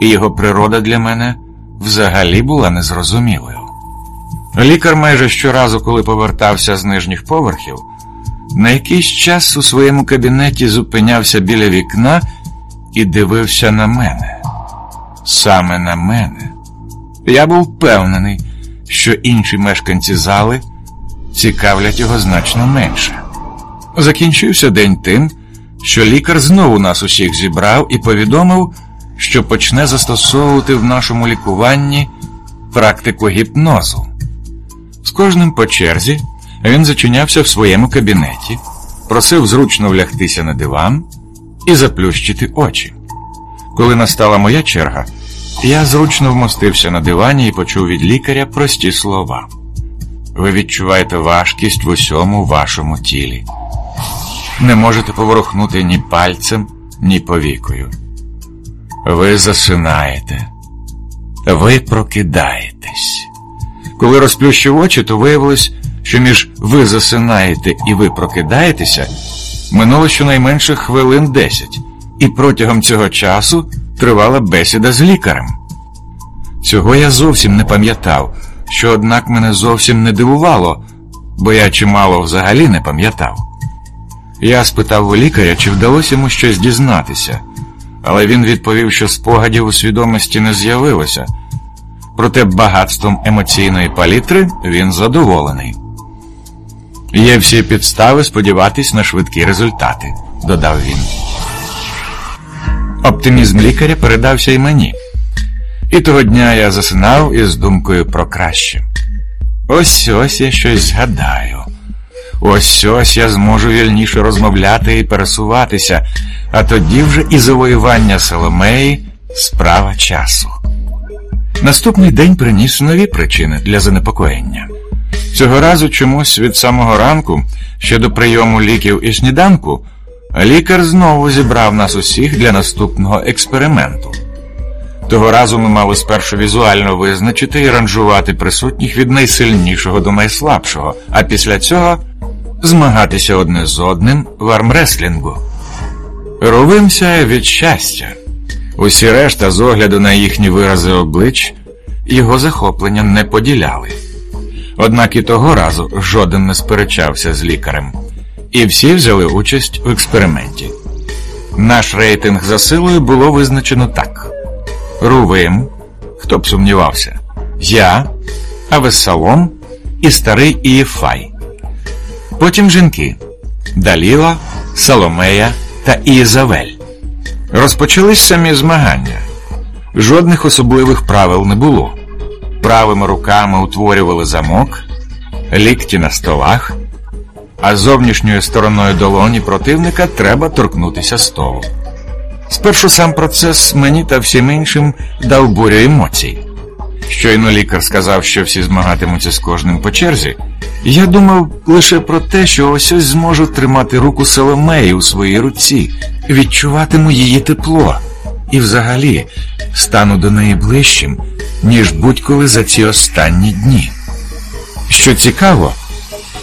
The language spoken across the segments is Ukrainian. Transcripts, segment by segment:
і його природа для мене взагалі була незрозумілою. Лікар майже щоразу, коли повертався з нижніх поверхів, на якийсь час у своєму кабінеті зупинявся біля вікна і дивився на мене. Саме на мене. Я був впевнений, що інші мешканці зали цікавлять його значно менше. Закінчився день тим, що лікар знову нас усіх зібрав і повідомив, що почне застосовувати в нашому лікуванні практику гіпнозу. З кожним по черзі він зачинявся в своєму кабінеті, просив зручно влягтися на диван і заплющити очі. Коли настала моя черга, я зручно вмостився на дивані і почув від лікаря прості слова. Ви відчуваєте важкість в усьому вашому тілі. Не можете поворухнути ні пальцем, ні повікою. Ви засинаєте, ви прокидаєтесь. Коли розплющив очі, то виявилось, що між ви засинаєте і ви прокидаєтеся минуло щонайменше хвилин десять, і протягом цього часу тривала бесіда з лікарем. Цього я зовсім не пам'ятав, що, однак, мене зовсім не дивувало, бо я чимало взагалі не пам'ятав. Я спитав у лікаря, чи вдалося йому щось дізнатися, але він відповів, що спогадів у свідомості не з'явилося, проте багатством емоційної палітри він задоволений. Є всі підстави сподіватись на швидкі результати, додав він. Оптимізм лікаря передався і мені. І того дня я засинав із думкою про краще. Ось ось я щось згадаю. Ось ось я зможу вільніше розмовляти і пересуватися, а тоді вже і завоювання Соломеї справа часу. Наступний день приніс нові причини для занепокоєння. Цього разу чомусь від самого ранку, ще до прийому ліків і сніданку, лікар знову зібрав нас усіх для наступного експерименту. Того разу ми мали спершу візуально визначити і ранжувати присутніх від найсильнішого до найслабшого, а після цього змагатися одне з одним в армреслінгу. Ровимся від щастя. Усі решта, з огляду на їхні вирази облич, його захоплення не поділяли. Однак і того разу жоден не сперечався з лікарем, і всі взяли участь у експерименті. Наш рейтинг за силою було визначено так: Рувим, хто б сумнівався, я, Авесалом і старий Ієфай. Потім жінки Даліла, Соломея та Ієзавель. Розпочались самі змагання. Жодних особливих правил не було. Правими руками утворювали замок, лікті на столах, а зовнішньою стороною долоні противника треба торкнутися столу. Спершу сам процес мені та всім іншим дав бурю емоцій. Щойно лікар сказав, що всі змагатимуться з кожним по черзі, я думав лише про те, що ось ось зможу тримати руку Соломеї у своїй руці, відчуватиму її тепло і взагалі стану до неї ближчим, ніж будь-коли за ці останні дні. Що цікаво,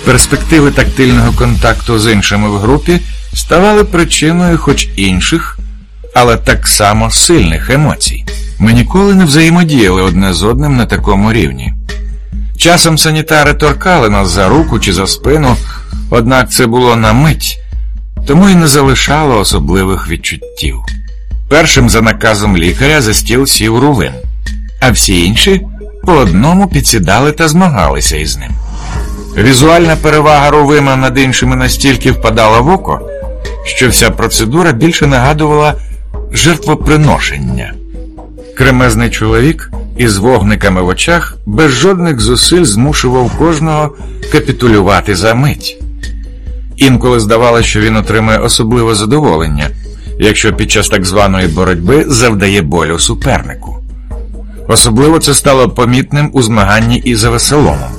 перспективи тактильного контакту з іншими в групі ставали причиною хоч інших, але так само сильних емоцій. Ми ніколи не взаємодіяли одне з одним на такому рівні. Часом санітари торкали нас за руку чи за спину, однак це було на мить, тому й не залишало особливих відчуттів. Першим за наказом лікаря за стіл сів Рувин, а всі інші по одному підсідали та змагалися із ним. Візуальна перевага Рувима над іншими настільки впадала в око, що вся процедура більше нагадувала жертвоприношення. Кремезний чоловік із вогниками в очах без жодних зусиль змушував кожного капітулювати за мить. Інколи здавалося, що він отримує особливе задоволення, якщо під час так званої боротьби завдає болю супернику. Особливо це стало помітним у змаганні із Авесоломом.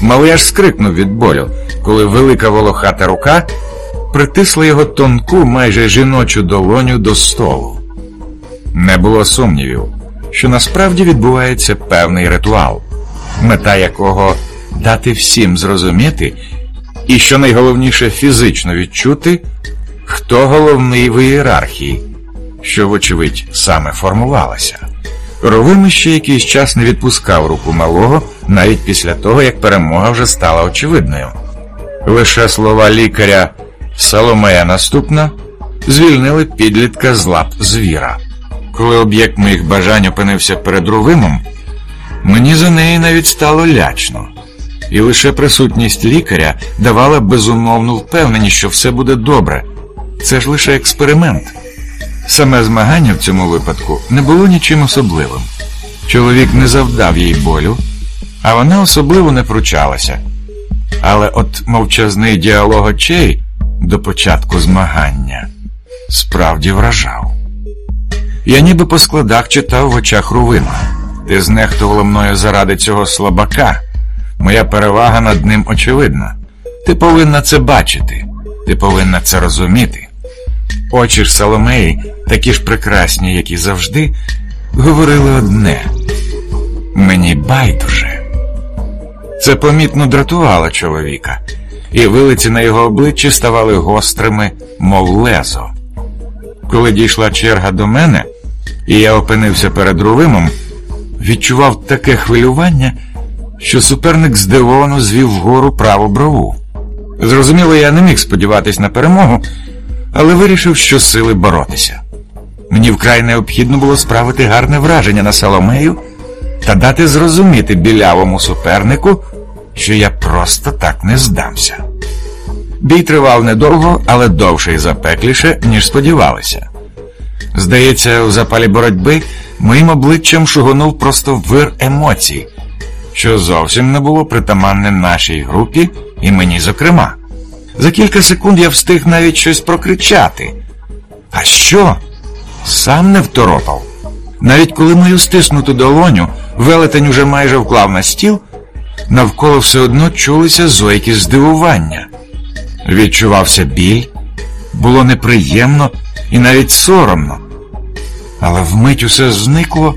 Малий аж скрикнув від болю, коли велика волохата рука притисла його тонку, майже жіночу долоню до столу. Не було сумнівів, що насправді відбувається певний ритуал, мета якого дати всім зрозуміти, і що найголовніше фізично відчути, хто головний в ієрархії, що, вочевидь, саме формувалася. Ровими ще якийсь час не відпускав руку малого, навіть після того, як перемога вже стала очевидною. Лише слова лікаря Соломея наступна звільнили підлітка з лап звіра. Коли об'єкт моїх бажань опинився перед Рувимом, мені за неї навіть стало лячно, і лише присутність лікаря давала безумовну впевненість, що все буде добре. Це ж лише експеримент. Саме змагання в цьому випадку не було нічим особливим. Чоловік не завдав їй болю, а вона особливо не пручалася. Але от мовчазний діалог очей до початку змагання справді вражав. Я ніби по складах читав в очах Рувима. Ти знехтувала мною заради цього слабака. Моя перевага над ним очевидна. Ти повинна це бачити, ти повинна це розуміти. Очі ж Соломеї, такі ж прекрасні, як і завжди, говорили одне мені байдуже. Це помітно дратувало чоловіка, і вилиці на його обличчі ставали гострими, мов лезо. Коли дійшла черга до мене, і я опинився перед Рувимом, відчував таке хвилювання, що суперник здивовано звів вгору праву брову. Зрозуміло, я не міг сподіватись на перемогу, але вирішив, що сили боротися. Мені вкрай необхідно було справити гарне враження на Соломею та дати зрозуміти білявому супернику, що я просто так не здамся. Бій тривав недовго, але довше і запекліше, ніж сподівалися. Здається, в запалі боротьби моїм обличчям шугонув просто вир емоцій, що зовсім не було притаманне нашій групі і мені зокрема. За кілька секунд я встиг навіть щось прокричати. А що? Сам не второпав. Навіть коли мою стиснуту долоню велетень уже майже вклав на стіл, навколо все одно чулися зойки здивування. Відчувався біль, було неприємно і навіть соромно. Але вмить усе зникло,